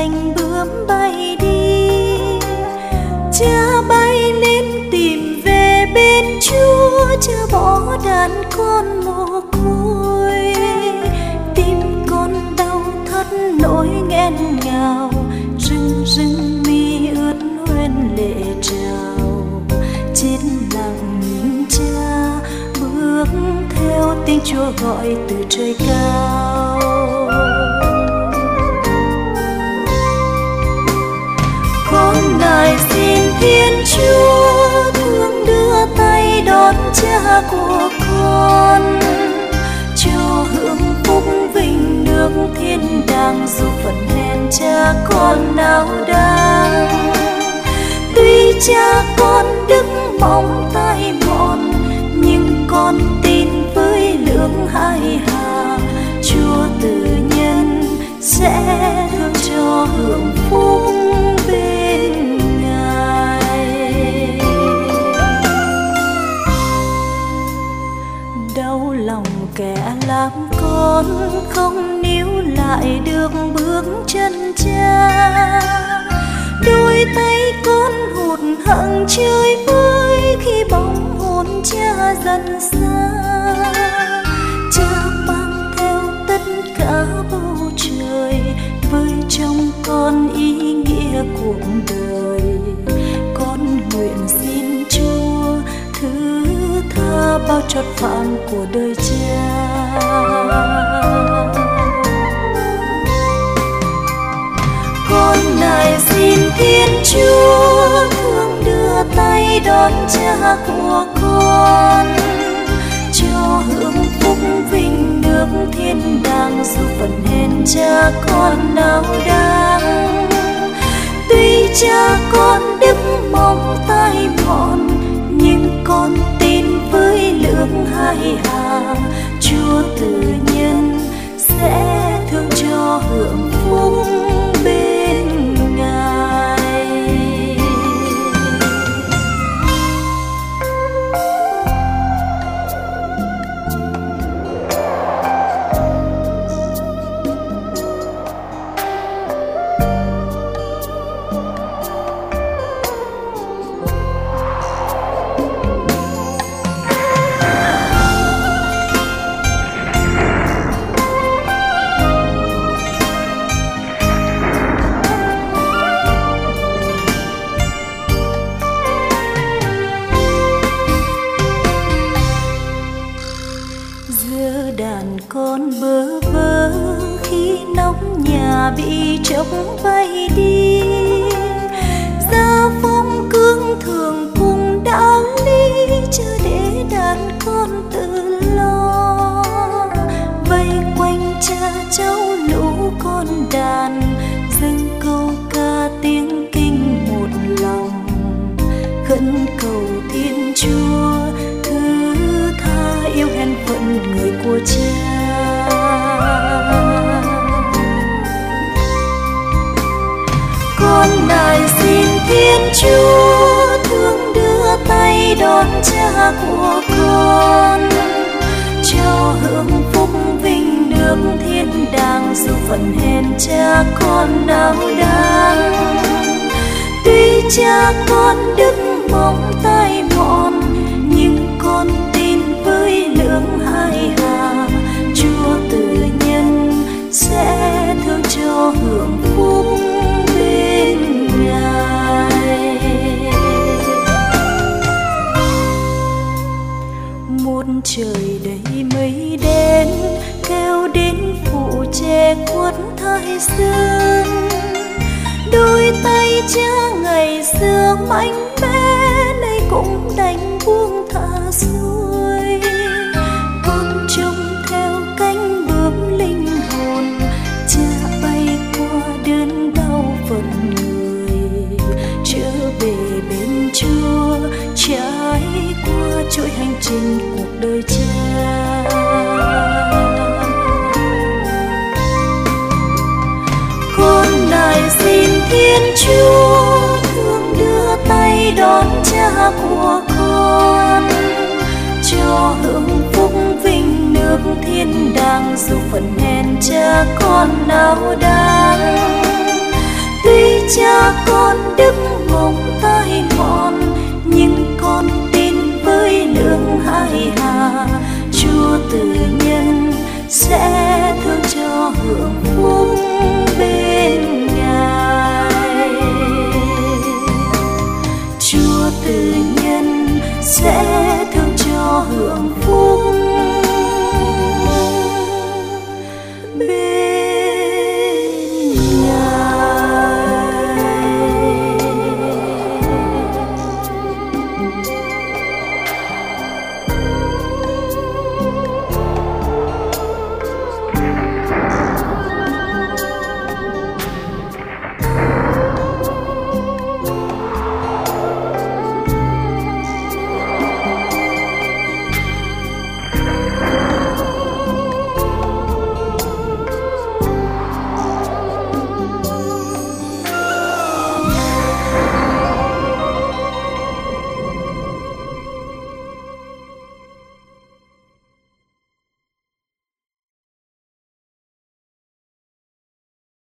cánh bướm bay đi. Cha bay lên tìm về bên chúa, cha bỏ đàn con mồ côi tim con đau thắt nỗi nghẹn ngào, rưng rưng mi ướt hoen lệ trào. Chết lặng nhìn cha, bước theo tiếng chúa gọi từ trời cao. lại xin thiên chúa thương đưa tay đón cha của con. Cho hưởng phúc vinh được thiên đàng dù phận hèn cha con đau đang. Tuy cha con đức mong tôi thấy con hụt hẫng chơi vơi khi bóng hồn cha dần xa. Cha mang theo tất cả bầu trời với trong con ý nghĩa cuộc đời. Con nguyện xin chúa thứ tha bao trọt phạm của đời cha. đón cha của con. Cho hưởng phúc vinh nước thiên đàng dù phần hèn cha con đau đang. Tuy cha con đức mong tay mòn nhưng con tin với lượng hai hà. Chúa tự nhân sẽ thương cho hưởng phúc. tóc bay đi. Gia phong cương thường cùng đã ly chưa để đàn con tự lo. Vây quanh cha cháu con cha của con. Cho hưởng phúc vinh nước thiên đàng, dù phận hèn cha con nào đáng tuy cha con đức trời đầy mây đen kêu đến phụ che cuốn thời gian đôi tay cha ngày xưa mạnh mẽ thiên chúa thương đưa tay đón cha của con, cho hưởng phúc vinh nước thiên đàng, dù phần hèn cha con nào đáng tuy cha con đức mong tai mòn nhưng con tin với lương hai hà, chúa từ nhân sẽ thương cho hưởng chúa